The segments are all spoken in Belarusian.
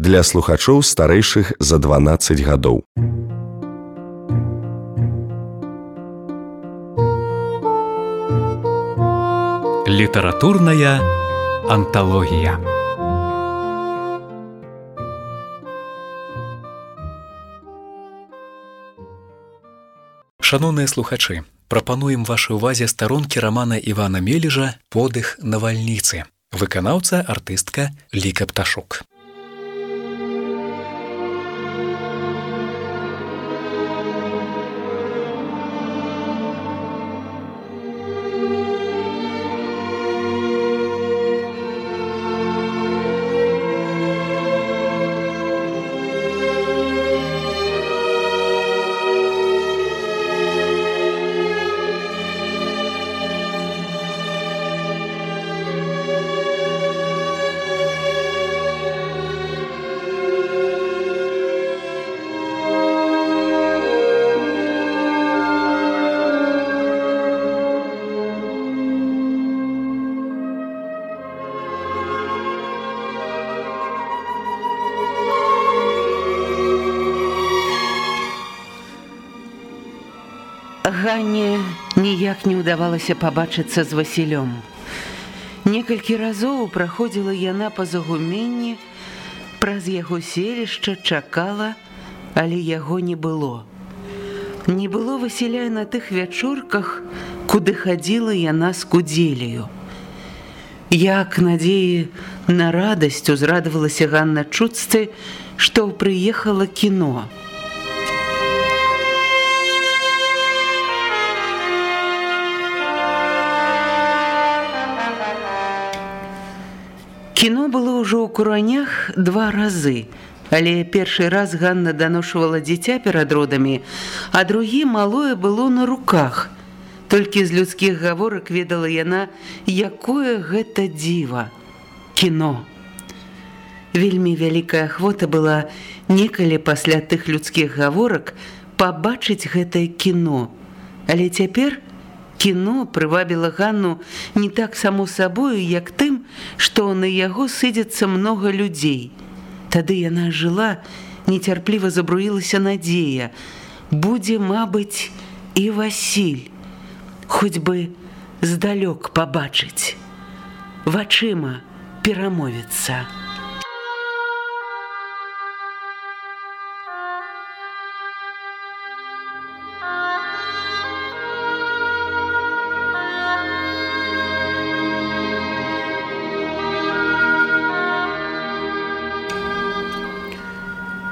для слухачоў старэйшых за 12 гадоў. Літаратурная анталогія. Шаноўныя слухачы, прапануем вашай увазе старонкі рамана Івана Мележа подых навальніцы. Выканаўца артыстка Ліка пташок. Ганне ніяк не ўдавалася пабачыцца з Васілём. Некалькі разоў праходзіла яна па загуменні, праз яго селішча чакала, але яго не было. Не было Васіля на тых вячорках, куды хадзіла яна з кудзелію. Як надзеі на радасць узрадавалася Ганна чуццы, што прыехала кіно. Ўжо ў куранях два разы. Але першы раз Ганна даношвала дзіця перад родамі, а другі малое было на руках. Толькі з людскіх гаворак ведала яна, якое гэта дзіва. Кіно. Вельмі вялікая ахвота была некалі пасля тых людскіх гаворак пабачыць гэтае кіно. Але цяпер, кіно прывабіла Ганну не так само сабою, як тым, што на яго сыдзецца многа людзей. Тады яна жыла, нецярпліва забруілася надзея. Будзе, мабыць, і Васіль, хоць бы здалёк пабачыць. Вачыма перамовіцца.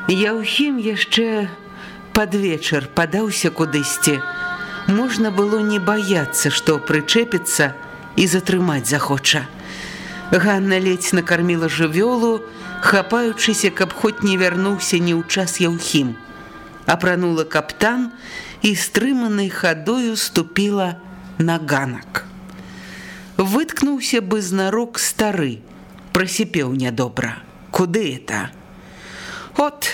Яўхім яшчэ пад вечар падаўся кудысьці. Можна было не баяцца, што прычэпіцца і затрымаць захоча. Ганна ледзь накарміла жывёлу, хапаючыся, каб хоць не вярнуўся ні ў час яўхім. Апранула каптан і стрыманай хадою ступіла на ганак. Выткнуўся бы знарок стары, прасіпеў нядобра. Куды это? От,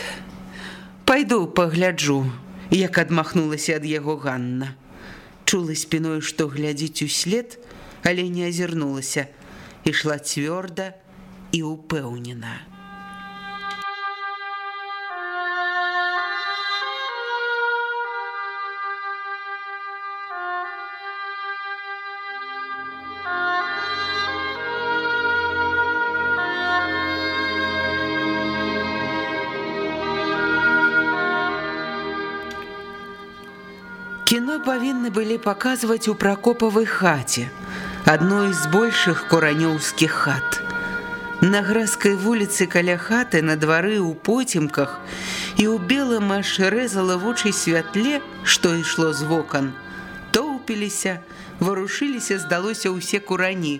пайду пагляджу, як адмахнулася ад яго Ганна. Чула спіной, што глядзіць услед, але не азірнулася, ішла цвёрда і упэўнена. Кіно павінны былі паказваць у пракопавай хаце, адной з большых куранёўскіх хат. На гразкай вуліцы каля хаты на двары ў поцемках і ў белым аж рэзала вочай святле, што ішло з вокон, тоўпіліся, варушыліся, здалося ўсе курані.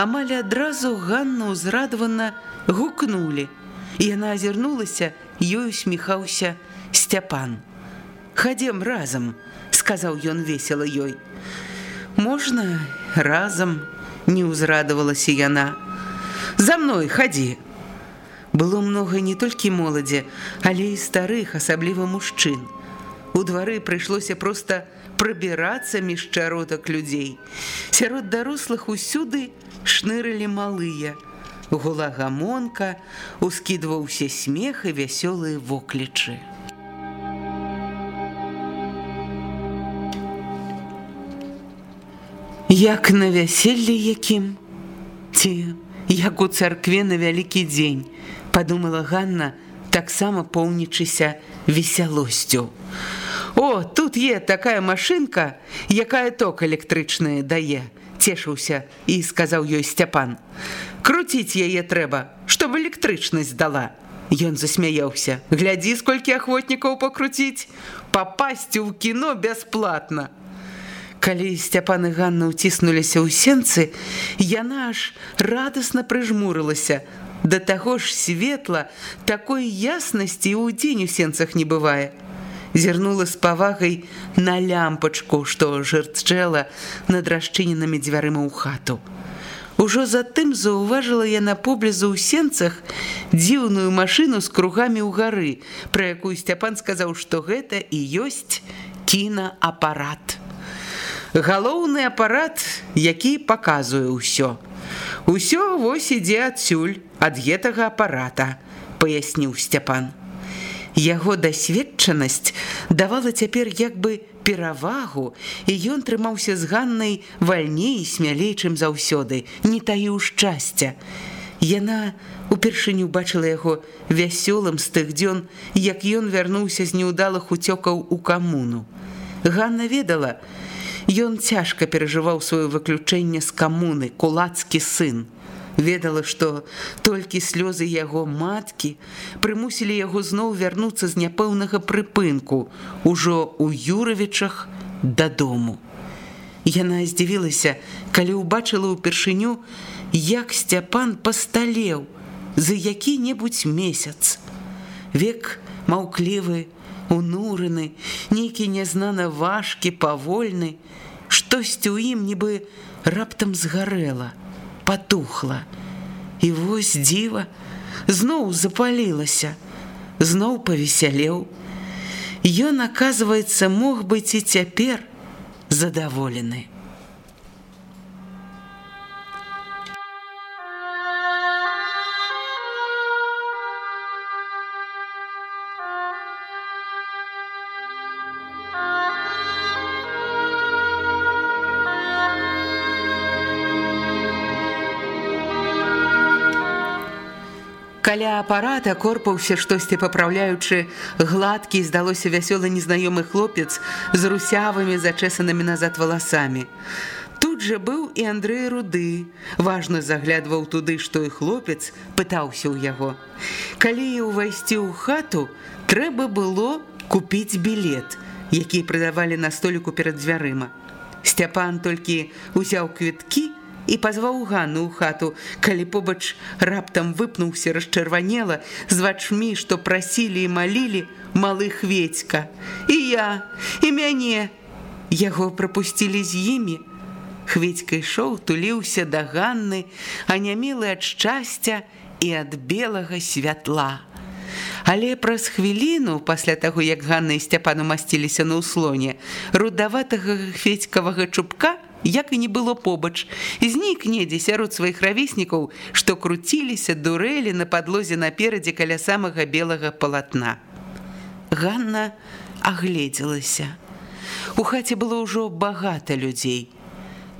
Амаль адразу Ганна ўзрадавана гукнулі. Яна азірнулася, ёй усміхаўся Сцяпан. Хадзем разам, сказаў ён весела ёй. Можна разам не ўзрадавалася яна. За мной хадзі. Было многа не толькі моладзі, але і старых, асабліва мужчын. У двары прыйшлося проста прабірацца між чаротак людзей. Сярод дарослых усюды шнырылі малыя. Гула гамонка, ускідваўся смех і вясёлыя воклічы. Як на вяселле якім? Ці як у царкве на вялікі дзень, падумала Ганна, таксама поўнічыся весялосцю. О, тут є такая машынка, якая ток электрычная дае, цешыўся і сказаў ёй сцяпан. Круціць яе трэба, чтоб электрычнасць дала. Ён засмяяўся. Глядзі, колькі ахвотнікаў пакруціць, папасці ў кіно бясплатна. Калі сцяпан і Ганна ўціснуліся ў сенцы, яна аж радасна прыжмурылася. Да таго ж светла такой яснасці ў дзень у сенцах не бывае. Зірнула з павагай на лямпачку, што жырчэла над расчыненымі дзвярыма ў хату. Ужо затым заўважыла яна поблізу ў сенцах дзіўную машыну з кругамі ў гары, пра якую сцяпан сказаў, што гэта і ёсць кінаапарат галоўны апарат, які паказвае ўсё. Усё вось ідзе адсюль ад гэтага апарата, паясніў сцяпан. Яго дасведчанасць давала цяпер як бы перавагу, і ён трымаўся з ганнай вальней і смялей, чым заўсёды, не таіў шчасця. Яна упершыню бачыла яго вясёлым з тых дзён, як ён вярнуўся з неўдалых уцёкаў у камуну. Ганна ведала, Ён цяжка перажываў сваё выключэнне з камуны, кулацкі сын. Ведала, што толькі слёзы яго маткі прымусілі яго зноў вярнуцца з няпэўнага прыпынку ужо ў юравічах дадому. Яна здзівілася, калі ўбачыла ўпершыню, як сцяпан пасталеў за які-небудзь месяц. Век маўклівы, унураны, нейкі нязнана важкі, павольны, штосьці ў ім нібы раптам згарэла, патухла. І вось дзіва зноў запалілася, зноў павесялеў. Ён, аказваецца, мог быць і цяпер задаволены. Каля апарата корпаўся штосьці папраўляючы гладкі здалося вясёлы незнаёмы хлопец з русявымі зачэсанымі назад валасамі. Тут жа быў і Андрэй руды, важна заглядваў туды, што і хлопец пытаўся ў яго. Калі ўвайсці ў хату, трэба было купіць білет, які прыдавалі на століку перад дзвярыма. Сцяпан толькі узяў квіткі, і пазваў гану ў хату, калі побач раптам выпнуўся расчырванела з вачмі, што прасілі і малілі малых ведька. І я, і мяне. Яго прапусцілі з імі. Хведька ішоў, туліўся да ганны, анямілы ад шчасця і ад белага святла. Але праз хвіліну, пасля таго, як Ганна і сцяпану масціліся на ўслоне, рудаватага хведькавага чупка, як і не было побач, знік недзе сярод сваіх равеснікаў, што круціліся дурэлі на падлозе наперадзе каля самага белага палатна. Ганна агледзелася. У хаце было ўжо багата людзей.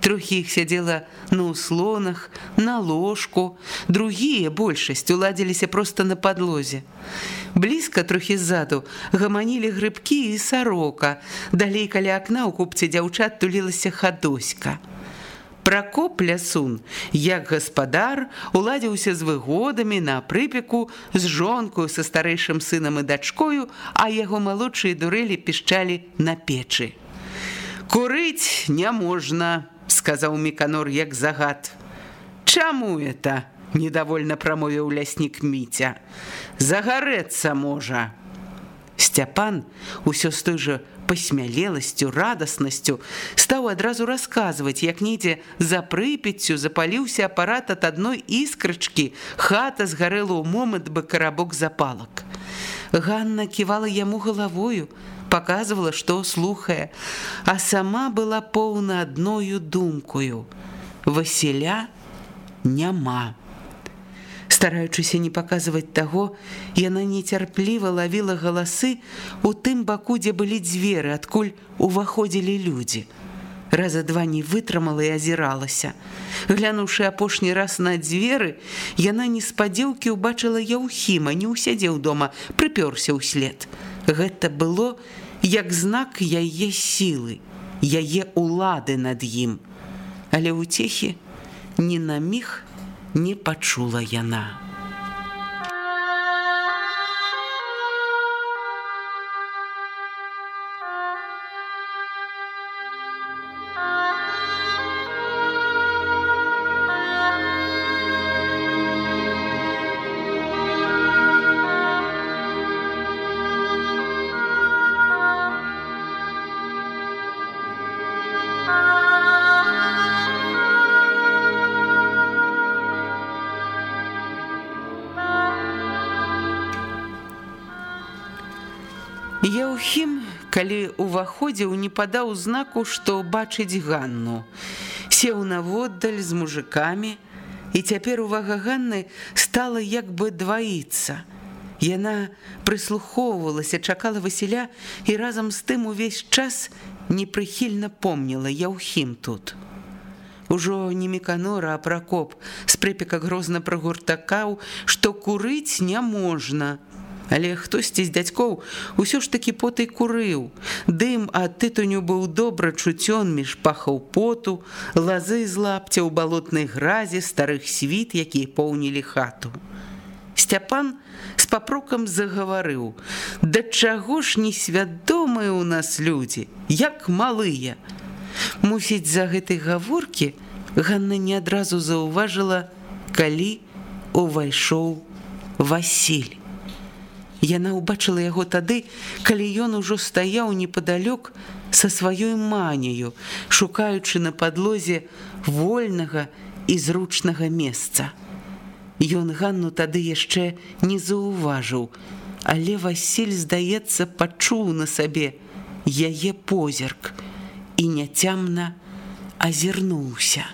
Трохі іх сядзела на ўслонах, на ложку, другія большасць уладзіліся проста на падлозе. Блізка трохі ззаду гаманілі грыбкі і сарока. Далей каля акна ў купце дзяўчат тулілася хадоська. Пракоп лясун, як гаспадар, уладзіўся з выгодамі на прыпеку з жонкою са старэйшым сынам і дачкою, а яго малодшыя дурэлі пішчалі на печы. Курыць няможна, сказаў міканор як загад. Чаму это? Недовольно прамовіў ляснік міця. Загарэцца можа. Сцяпан усё з той жа пасмялеласцю, радаснасцю стаў адразу расказваць, як недзе за прыпеццю запаліўся апарат ад адной іскрачкі, хата згарэла ў момант бы карабок запалак. Ганна ківала яму галавою, показывала, што слухае, а сама была поўна адною думкою. Васіля няма. Стараючыся не паказваць таго, яна нецярпліва лавіла галасы у тым баку, дзе былі дзверы, адкуль уваходзілі людзі. Раза два не вытрымала і азіралася. Глянуўшы апошні раз на дзверы, яна неспадзеўкі ўбачыла яўхіма, не ўсядзеў дома, прыпёрся ўслед. Гэта было як знак яе сілы, яе улады над ім. Але ўцехі ні на міг не пачула яна. Яўхім, калі ўваходзіў, не падаў знаку, што бачыць Ганну. Сеў наводдаль з мужикамі, і цяпер увага Ганны стала як бы дваіцца. Яна прыслухоўвалася, чакала Васіля і разам з тым увесь час непрыхільна помніла Яўхім тут. Ужо не меканора, а пракоп з прыпека грозна прагуртакаў, што курыць няможна. Але хтосьці з дзядзькоў усё ж такі потай курыў. Дым ад тытуню быў добра чуцён між пахаў поту, лазы з лапця ў балотнай гразе старых світ, якія поўнілі хату. Сцяпан з папрокам загаварыў: « Да чаго ж несвядомыя ў нас людзі, як малыя. Мусіць, за гэтай гаворкі Ганна не адразу заўважыла, калі увайшоў Васіль. Яна ўбачыла яго тады, калі ён ужо стаяў непадалёк са сваёй маняю, шукаючы на падлозе вольнага і зручнага месца. Ён Ганну тады яшчэ не заўважыў, але Васіль, здаецца, пачуў на сабе яе позірк і няцямна азірнуўся.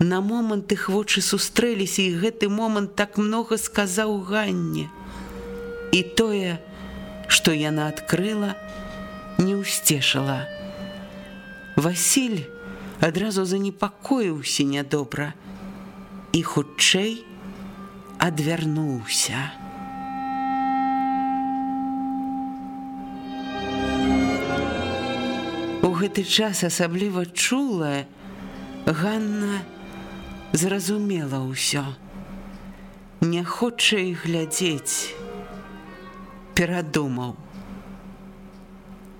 На момант іх вочы сустрэліся і гэты момант так многа сказаў Ганне. І тое, што яна адкрыла, не ўсцешыла. Васіль адразу занепакоіўся нядобра і хутчэй адвярнуўся. У гэты час асабліва чулая, Ганна зразумела ўсё. Не хоча і глядзець, перадумаў.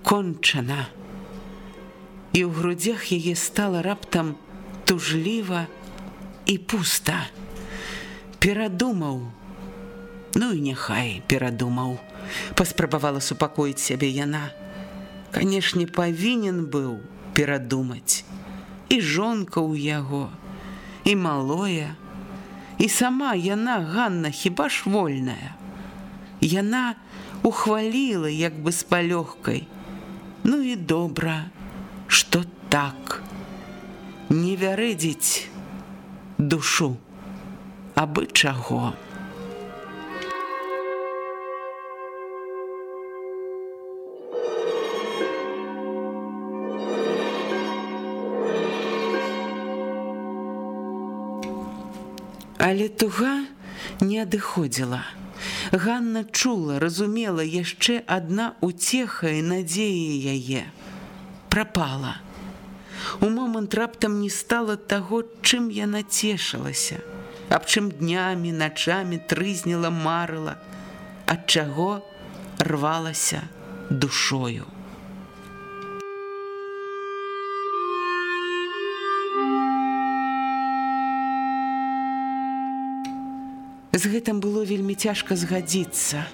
Кончана. І ў грудзях яе стала раптам тужліва і пуста. Перадумаў. Ну і няхай перадумаў, паспрабавала супакоіць сябе яна. Канешне, павінен быў перадумаць. І жонка ў яго, і малое, і сама яна Ганна хіба ж вольная. Яна, ухваліла як бы з палёгкай. Ну і добра, што так не вярэдзіць душу, абы чаго. Але туга не адыходзіла. Ганна чула, разумела яшчэ адна уцеха і надзея яе. Прапала. У момант раптам не стала таго, чым яна цешылася, аб чым днямі, начамі трызніла марыла, ад чаго рвалася душою. З гэтым было вельмі цяжка згадзіцца.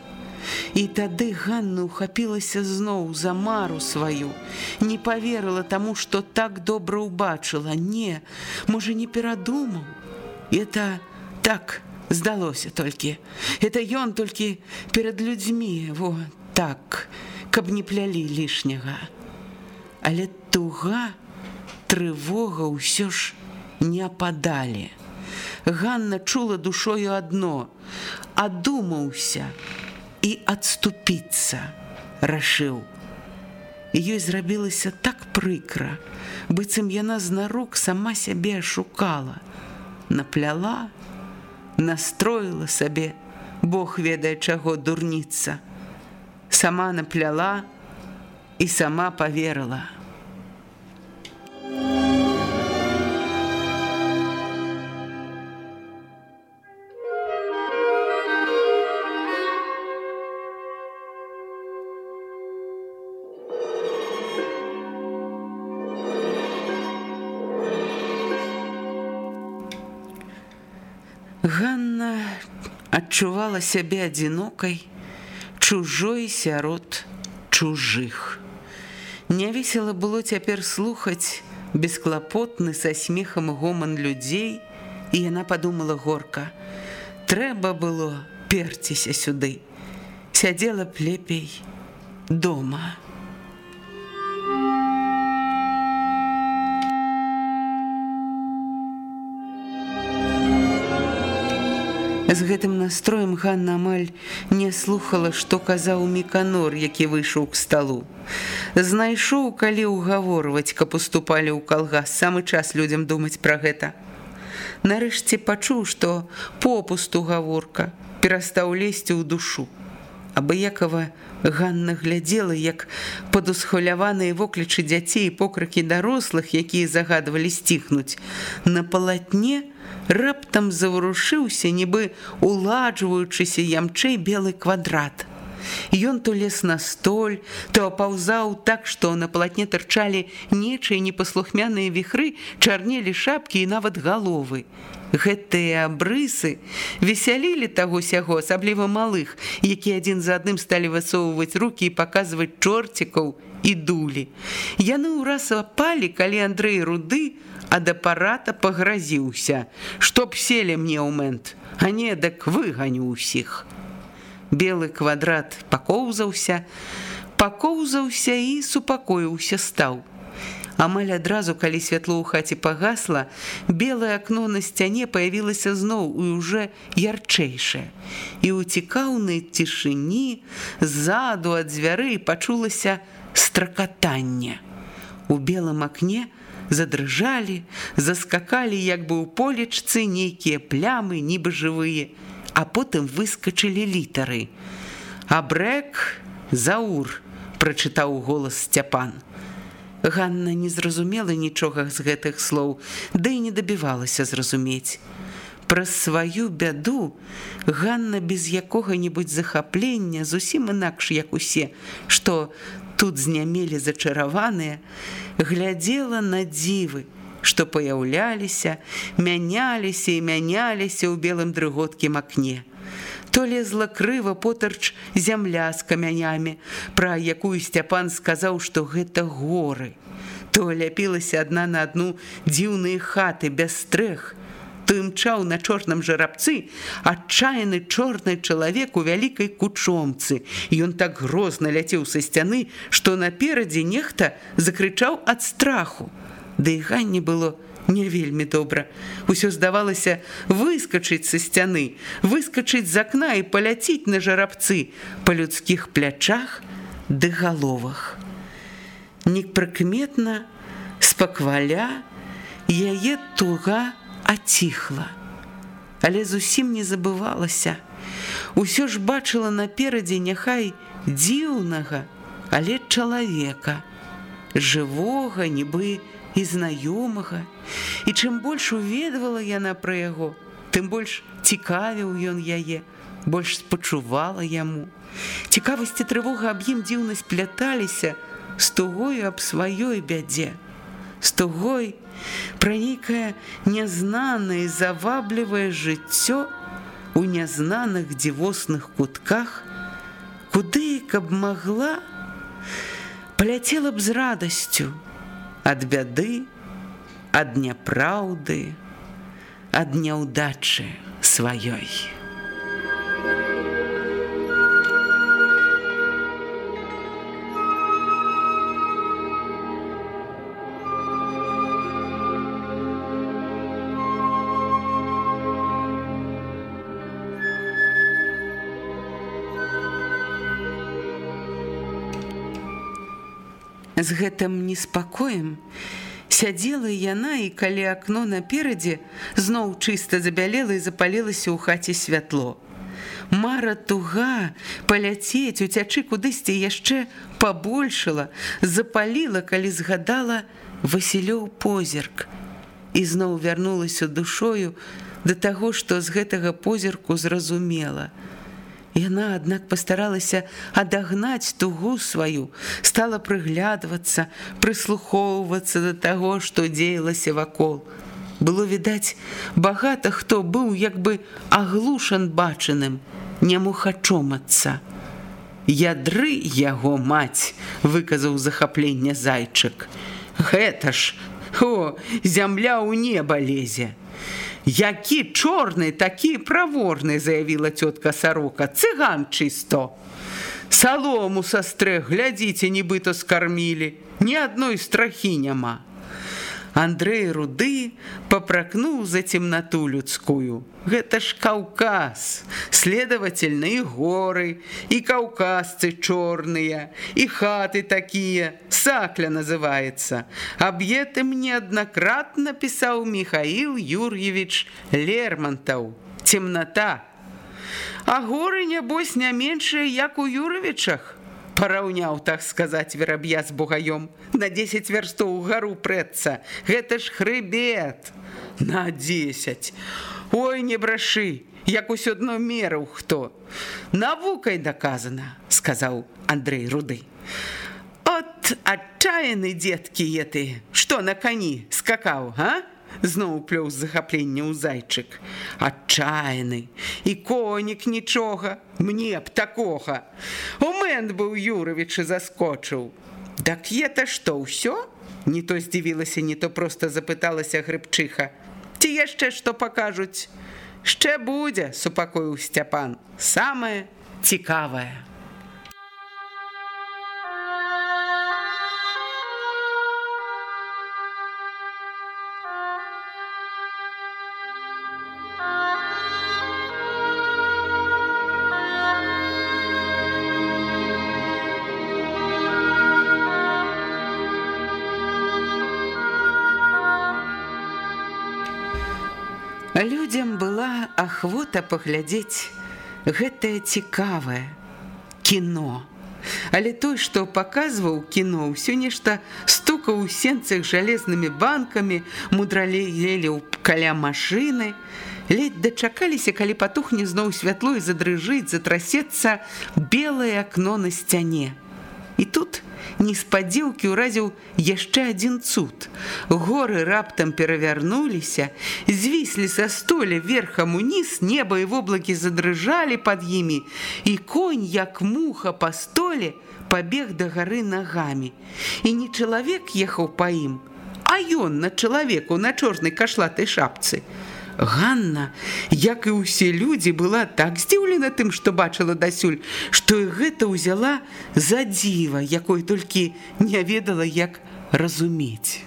І тады Ганна ухапілася зноў за мару сваю, не поверыла таму, што так добра ўбачыла, не, можа не перадумаў. Это так здалося толькі. Это ён толькі перад людзьмі, во так, каб не плялі лішняга. Але туга, трывога ўсё ж не ападалі. Ганна чула душою адно, адумаўся і адступіцца, рашыў. Ёй зрабілася так прыкра, быццам яна знарок сама сябе шукала, напляла, настроіла сабе, Бог ведае чаго дурніца. Сама напляла і сама поверыла. Адчувала сябе адзінокай, чужой сярод чужых. Нявесела было цяпер слухаць бесклапотны са смехам гоман людзей, і яна падумала горка: Трэба было перціся сюды. Сядзела б лепей дома. З гэтым настроем Ганна амаль не слухала, што казаў міканор, які выйшаў к сталу. Знайшоў, калі ўгаворваць, каб уступалі ў калгас самы час людзям думаць пра гэта. Нарэшце пачуў, што попусту гаворка перастаў лезці ў душу. Абыякова Ганна глядзела, як падусхваляваныя воклічы дзяцей і покрыкі дарослых, якія загадвалі сціхнуць, на палатне, раптам заварушыўся, нібы уладжваючыся ямчэй белы квадрат. Ён то лез на столь, то апаўзаў так, што на палатне тырчалі нечыя непаслухмяныя віхры, чарнелі шапкі і нават галовы. Гэтыя абрысы весялілі таго сяго, асабліва малых, які адзін за адным сталі высоўваць рукі і паказваць чорцікаў і дулі. Яны ўраз апалі, калі Андрэй руды, ад апарата пагразіўся, што б селі мне ў мэнт, а не дак выганю ўсіх. Белы квадрат пакоўзаўся, пакоўзаўся і супакоіўся стаў. Амаль адразу, калі святло ў хаце пагасла, белае акно на сцяне паявілася зноў і уже ярчэйшае. І ў цікаўнай цішыні ззаду ад дзвярэй пачулася стракатанне. У белым акне, задрыжалі, заскакалі як бы ў полечцы нейкія плямы, нібы жывыя, а потым выскачылі літары. Абрэк заур прачытаў голас сцяпан. Ганна не зразумела нічога з гэтых слоў, ды да і не дабівалася зразумець. Праз сваю бяду Ганна без якога-небудзь захаплення зусім інакш як усе, што тут знямелі зачараваныя, глядзела на дзівы, што паяўляліся, мяняліся і мяняліся ў белым дрыготкім акне. То лезла крыва потарч зямля з камянямі, пра якую сцяпан сказаў, што гэта горы. То ляпілася адна на адну дзіўныя хаты без стрэх, то імчаў на чорным жарабцы адчаяны чорны чалавек у вялікай кучомцы. Ён так грозна ляцеў са сцяны, што наперадзе нехта закрычаў ад страху. Да і ганне было не вельмі добра. Усё здавалася выскачыць са сцяны, выскачыць з акна і паляціць на жарабцы па людскіх плячах ды галовах. Нік прыкметна, спакваля, яе туга, аціхла. Але зусім не забывалася. Усё ж бачыла наперадзе няхай дзіўнага, але чалавека, жывога, нібы і знаёмага. І чым больш уведвала яна пра яго, тым больш цікавіў ён яе, больш спачувала яму. Цікавасці трывога аб ім дзіўна спляталіся з тугою аб сваёй бядзе з тугой пра нейкае нязнанае заваблівае жыццё у нязнаных дзівосных кутках, куды каб магла, паляцела б з радасцю ад бяды, ад няпраўды, ад няўдачы сваёй. З гэтым неспакоем сядзела яна і калі акно наперадзе зноў чыста забялела і запалілася ў хаце святло. Мара туга паляцець, уцячы кудысьці яшчэ пабольшала, запаліла, калі згадала Васілёў позірк і зноў вярнулася душою да таго, што з гэтага позірку зразумела. Яна, аднак пастаралася адагнаць тугу сваю, стала прыглядвацца, прыслухоўвацца да таго, што дзеялася вакол. Было відаць, багата хто быў як бы аглушан бачаным, не мог ачомацца. Ядры яго маць, выказаў захапленне зайчык. Гэта ж, о, зямля ў неба лезе. Які чорны, такі праворны, заявіла цётка сарока, цыган чысто. Салому са стрэх, глядзіце, нібыта скармілі, ні адной страхі няма. Андрэй руды папракнуў за цемнату людскую. Гэта ж каўказ, следовательно і горы, і каўказцы чорныя, і хаты такія, сакля называется. Аб гэтым неаднакратна пісаў Михаил Юрьевич Лермонтаў. Темната. А горы нябось не меншыя, як у Юровичах параўняў так сказаць вераб'я з бугаём. На 10 вярстоў гару прэцца. Гэта ж хрыбет. На 10 ой не брашы як усё дно мераў хто. Навукай доказана сказаў Андрей руды от адчаяны дзеткі еты. Што на кані скакаў а зноў плёў захаплення ў зайчык. Адчаяны і конік нічога, мне б такога. Умент быў Юравічы заскочыў. Дак ета што ўсё? Не то здзівілася, не то проста запыталася грыбчыха. Ці яшчэ што пакажуць? Шчэ будзе, супакоіў сцяпан, самае цікавае. Ахвота паглядзець гэтае цікавае кіно. Але той, што паказваў кіно, ўсё нешта стукаў у сенцах жалезнымі банкамі, мудралеелі ў каля машыны. Ледь дачакаліся, калі патухне зноў святло і задрыжыць, затрасецца белае акно на сцяне. І тут неспадзеўкі ўразіў яшчэ адзін цуд. Горы раптам перавярнуліся, звіслі са столі верхам уніз, неба і воблакі задрыжалі пад імі, і конь, як муха па столе, пабег да гары нагамі. І не чалавек ехаў па ім, а ён на чалавеку на чорнай кашлатай шапцы. Ганна, як і ўсе людзі была так здзіўлена тым, што бачыла дасюль, што і гэта ўзяла за дзіва, якой толькі не ведала, як разумець.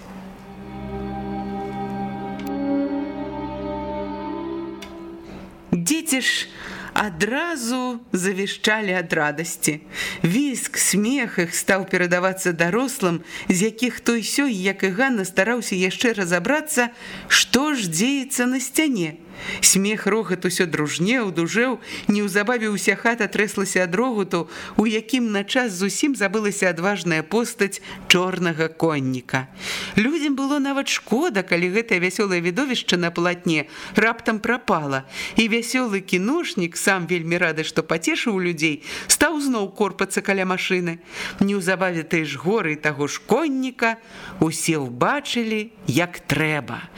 Дзеці ж, адразу завішчалі ад радасці. Віск, смех іх стаў перадавацца дарослым, з якіх той сёй, як і Ганна стараўся яшчэ разабрацца, што ж дзеецца на сцяне. Смех рогат усё дружнеў, дужэў, неўзабаве ўся хата трэслася ад рогуту, у якім на час зусім забылася адважная постаць чорнага конніка. Людзям было нават шкода, калі гэтае вясёлае відовішча на платне раптам прапала. І вясёлы кіношнік, сам вельмі рады, што пацешыў людзей, стаў зноў корпацца каля машыны. Неўзабаве ты ж горы таго ж конніка усе ўбачылі, як трэба.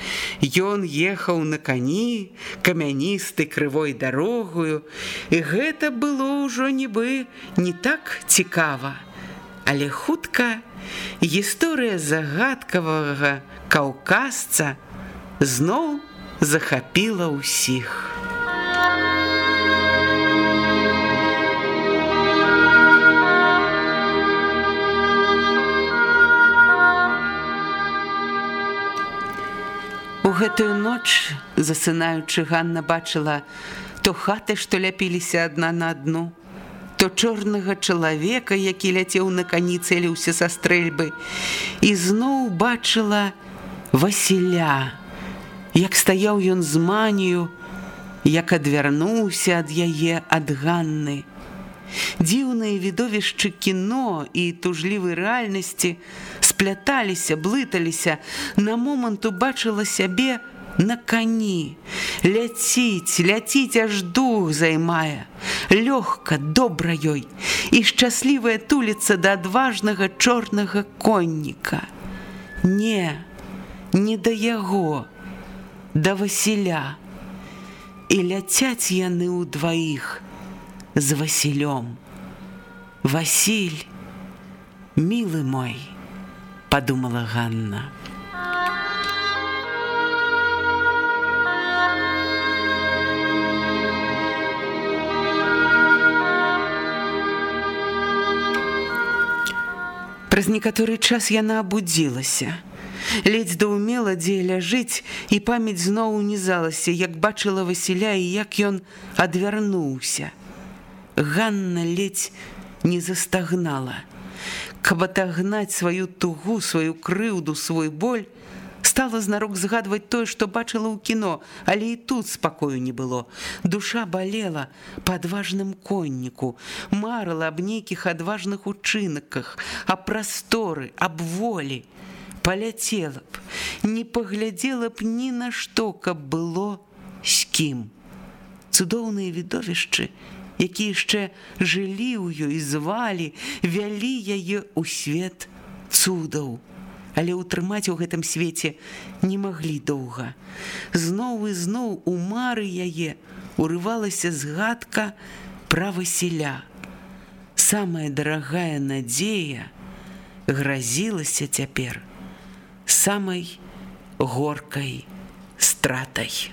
Ён ехаў на кані, камяністы крывой дарогую, і гэта было ўжо нібы не так цікава. Але хутка гісторыя загадкавага каўказца зноў захапіла ўсіх. Гэтую ноч засынаючы Ганна бачыла то хаты, што ляпіліся адна на адну, то чорнага чалавека, які ляцеў на кані цэліўся са стрэльбы, і зноў бачыла Васіля, як стаяў ён з манію, як адвярнуўся ад яе ад Ганны. Дзіўныя відовішчы кіно і тужлівай рэальнасці спляталіся, блыталіся, на момант убачыла сябе на кані. Ляціць, ляціць аж дух займае, лёгка, добра ёй і шчаслівая туліца да адважнага чорнага конніка. Не, не да яго, да Васіля. І ляцяць яны ўдваіх, з Васілём. Васіль, мілы мой, подумала Ганна. Праз некаторы час яна абудзілася. Ледзь даўмела, дзе ляжыць, і памяць зноў унізалася, як бачыла Васіля і як ён адвярнуўся. Ганна ледзь не застагнала. Каб атагнаць сваю тугу, сваю крыўду, свой боль, стала знарок згадваць тое, што бачыла ў кіно, але і тут спакою не было. Душа балела па адважным конніку, марыла аб нейкіх адважных учынках, а прасторы, аб волі, паляцела б, не паглядзела б ні на што, каб было з кім. Цудоўныя відовішчы, якія яшчэ жылі ў ёй звалі, вялі яе ў свет цудаў. Але ўтрымаць у гэтым свеце не маглі доўга. Зноў і зноў у мары яе урывалася згадка пра Васіля. Самая дарагая надзея гразілася цяпер самай горкай стратай.